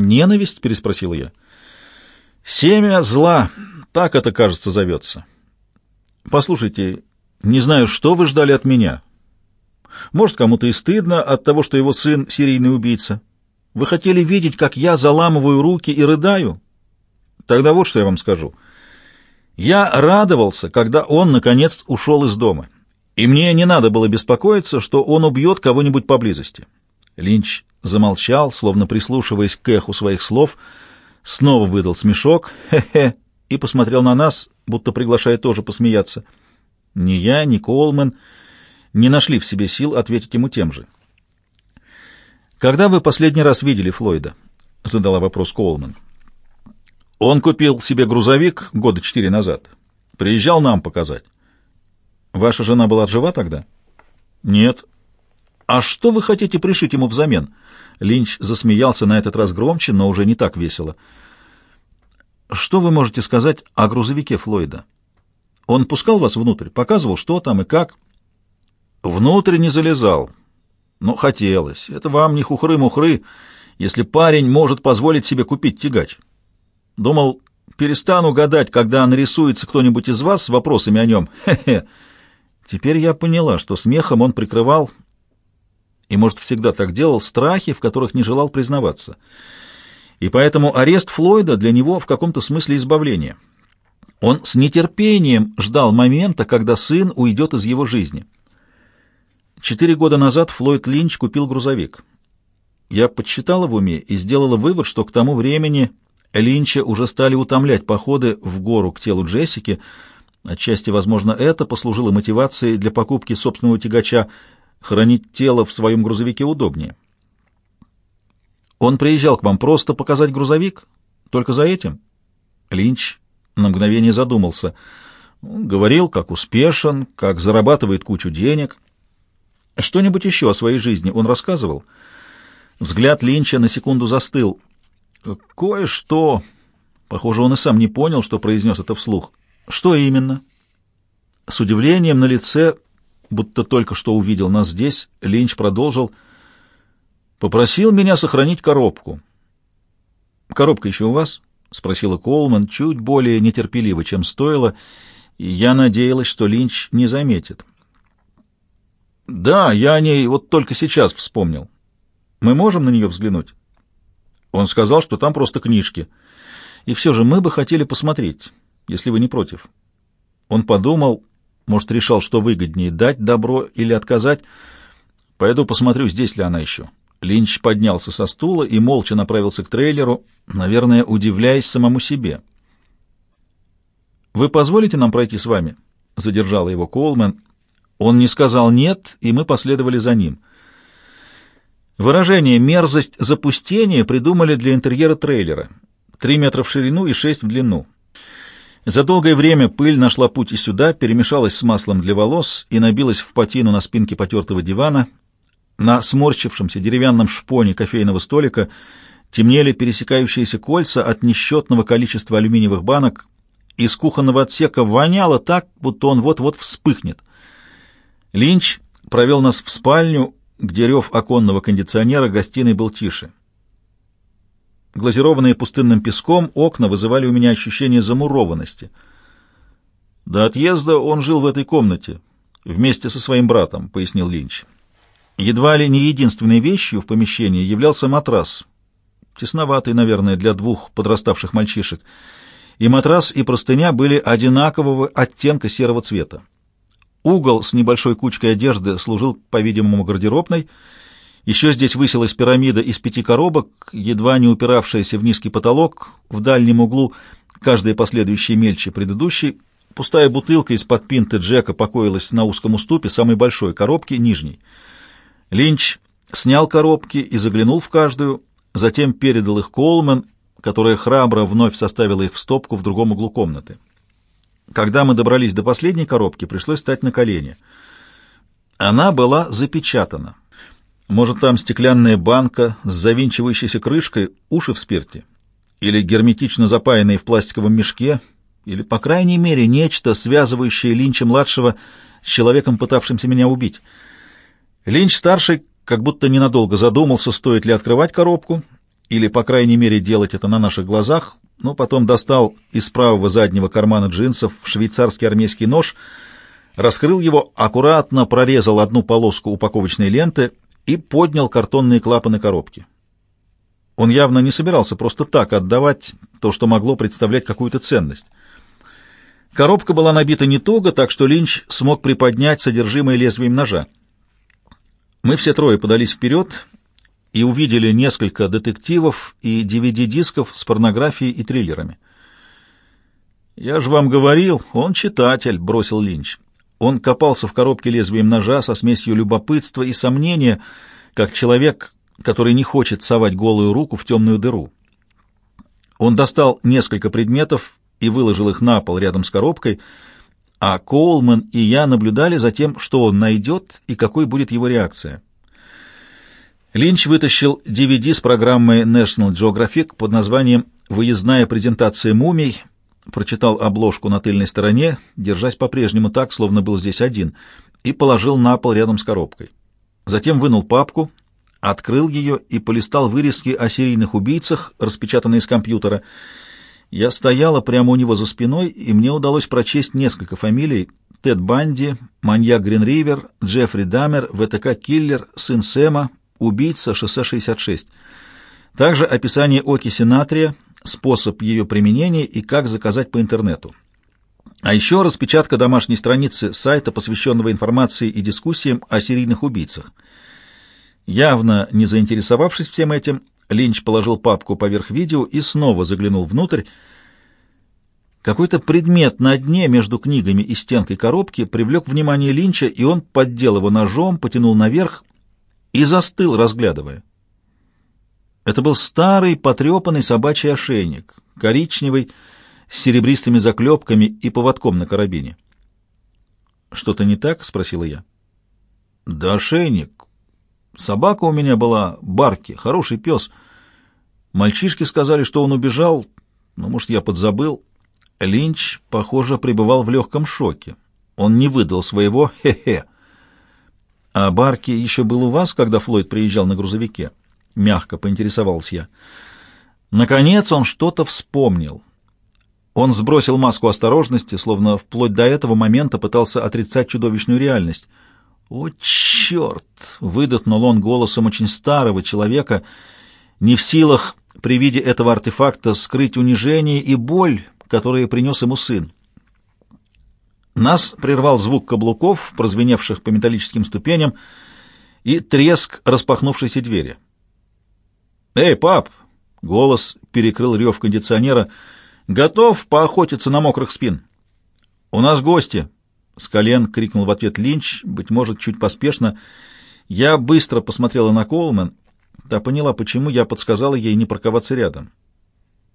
«Ненависть?» — переспросил я. «Семя зла, так это, кажется, зовется. Послушайте, не знаю, что вы ждали от меня. Может, кому-то и стыдно от того, что его сын — серийный убийца. Вы хотели видеть, как я заламываю руки и рыдаю? Тогда вот что я вам скажу. Я радовался, когда он, наконец, ушел из дома, и мне не надо было беспокоиться, что он убьет кого-нибудь поблизости. Линч замолчал, словно прислушиваясь к эху своих слов, снова выдал смешок, хе-хе, и посмотрел на нас, будто приглашая тоже посмеяться. Ни я, ни Коулман не нашли в себе сил ответить ему тем же. «Когда вы последний раз видели Флойда?» — задала вопрос Коулман. «Он купил себе грузовик года четыре назад. Приезжал нам показать». «Ваша жена была жива тогда?» «Нет». «А что вы хотите пришить ему взамен?» Линч засмеялся на этот раз громче, но уже не так весело. «Что вы можете сказать о грузовике Флойда? Он пускал вас внутрь, показывал, что там и как?» «Внутрь не залезал. Но хотелось. Это вам не хухры-мухры, если парень может позволить себе купить тягач. Думал, перестану гадать, когда нарисуется кто-нибудь из вас с вопросами о нем. Хе-хе. Теперь я поняла, что смехом он прикрывал и, может, всегда так делал, страхи, в которых не желал признаваться. И поэтому арест Флойда для него в каком-то смысле избавление. Он с нетерпением ждал момента, когда сын уйдет из его жизни. Четыре года назад Флойд Линч купил грузовик. Я подсчитала в уме и сделала вывод, что к тому времени Линча уже стали утомлять походы в гору к телу Джессики. Отчасти, возможно, это послужило мотивацией для покупки собственного тягача, Хранить тело в своем грузовике удобнее. Он приезжал к вам просто показать грузовик? Только за этим? Линч на мгновение задумался. Говорил, как успешен, как зарабатывает кучу денег. Что-нибудь еще о своей жизни он рассказывал? Взгляд Линча на секунду застыл. Кое-что... Похоже, он и сам не понял, что произнес это вслух. Что именно? С удивлением на лице будто только что увидел нас здесь, Линч продолжил. «Попросил меня сохранить коробку». «Коробка еще у вас?» — спросила Колман, чуть более нетерпеливо, чем стоило, я надеялась, что Линч не заметит. «Да, я о ней вот только сейчас вспомнил. Мы можем на нее взглянуть?» Он сказал, что там просто книжки. «И все же мы бы хотели посмотреть, если вы не против». Он подумал, может, решал, что выгоднее, дать добро или отказать. Пойду посмотрю, здесь ли она еще. Линч поднялся со стула и молча направился к трейлеру, наверное, удивляясь самому себе. «Вы позволите нам пройти с вами?» — задержал его Колмен. Он не сказал «нет», и мы последовали за ним. Выражение «мерзость запустения» придумали для интерьера трейлера. Три метра в ширину и шесть в длину. За долгое время пыль нашла путь и сюда, перемешалась с маслом для волос и набилась в патину на спинке потертого дивана. На сморщившемся деревянном шпоне кофейного столика темнели пересекающиеся кольца от несчетного количества алюминиевых банок. Из кухонного отсека воняло так, будто он вот-вот вспыхнет. Линч провел нас в спальню, где рев оконного кондиционера гостиной был тише. Глазированные пустынным песком окна вызывали у меня ощущение замурованности. До отъезда он жил в этой комнате, вместе со своим братом, — пояснил Линч. Едва ли не единственной вещью в помещении являлся матрас, тесноватый, наверное, для двух подраставших мальчишек, и матрас и простыня были одинакового оттенка серого цвета. Угол с небольшой кучкой одежды служил, по-видимому, гардеробной, еще здесь высилась пирамида из пяти коробок, едва не упиравшаяся в низкий потолок, в дальнем углу, каждая последующая мельче предыдущей. Пустая бутылка из-под пинты Джека покоилась на узком уступе самой большой коробки, нижней. Линч снял коробки и заглянул в каждую, затем передал их Колман, которая храбро вновь составила их в стопку в другом углу комнаты. Когда мы добрались до последней коробки, пришлось встать на колени. Она была запечатана. Может, там стеклянная банка с завинчивающейся крышкой, уши в спирте? Или герметично запаянные в пластиковом мешке? Или, по крайней мере, нечто, связывающее Линча-младшего с человеком, пытавшимся меня убить? Линч-старший как будто ненадолго задумался, стоит ли открывать коробку, или, по крайней мере, делать это на наших глазах, но потом достал из правого заднего кармана джинсов швейцарский армейский нож, раскрыл его, аккуратно прорезал одну полоску упаковочной ленты и поднял картонные клапаны коробки. Он явно не собирался просто так отдавать то, что могло представлять какую-то ценность. Коробка была набита не туго, так что Линч смог приподнять содержимое лезвием ножа. Мы все трое подались вперед и увидели несколько детективов и DVD-дисков с порнографией и триллерами. «Я же вам говорил, он читатель», — бросил Линч. Он копался в коробке лезвием ножа со смесью любопытства и сомнения, как человек, который не хочет совать голую руку в темную дыру. Он достал несколько предметов и выложил их на пол рядом с коробкой, а Коулман и я наблюдали за тем, что он найдет и какой будет его реакция. Линч вытащил DVD с программой National Geographic под названием «Выездная презентация мумий», прочитал обложку на тыльной стороне, держась по-прежнему так, словно был здесь один, и положил на пол рядом с коробкой. Затем вынул папку, открыл ее и полистал вырезки о серийных убийцах, распечатанные с компьютера. Я стояла прямо у него за спиной, и мне удалось прочесть несколько фамилий — Тед Банди, маньяк Гринривер, Джеффри Дамер, ВТК-киллер, сын Сэма, убийца, шоссе 66. Также описание окиси натрия, способ ее применения и как заказать по интернету. А еще распечатка домашней страницы сайта, посвященного информации и дискуссиям о серийных убийцах. Явно не заинтересовавшись всем этим, Линч положил папку поверх видео и снова заглянул внутрь. Какой-то предмет на дне между книгами и стенкой коробки привлек внимание Линча, и он поддел его ножом, потянул наверх и застыл, разглядывая. Это был старый потрепанный собачий ошейник, коричневый, с серебристыми заклепками и поводком на карабине. «Что-то не так?» — спросила я. «Да ошейник. Собака у меня была, Барки, хороший пес. Мальчишки сказали, что он убежал, но, может, я подзабыл. Линч, похоже, пребывал в легком шоке. Он не выдал своего «хе-хе». «А Барки еще был у вас, когда Флойд приезжал на грузовике?» — мягко поинтересовался я. Наконец он что-то вспомнил. Он сбросил маску осторожности, словно вплоть до этого момента пытался отрицать чудовищную реальность. «О, черт!» — выдохнул он голосом очень старого человека, не в силах при виде этого артефакта скрыть унижение и боль, которые принес ему сын. Нас прервал звук каблуков, прозвеневших по металлическим ступеням, и треск распахнувшейся двери. «Эй, пап!» — голос перекрыл рев кондиционера. «Готов поохотиться на мокрых спин?» «У нас гости!» — с колен крикнул в ответ Линч, быть может, чуть поспешно. Я быстро посмотрела на Коулман. Та поняла, почему я подсказала ей не парковаться рядом.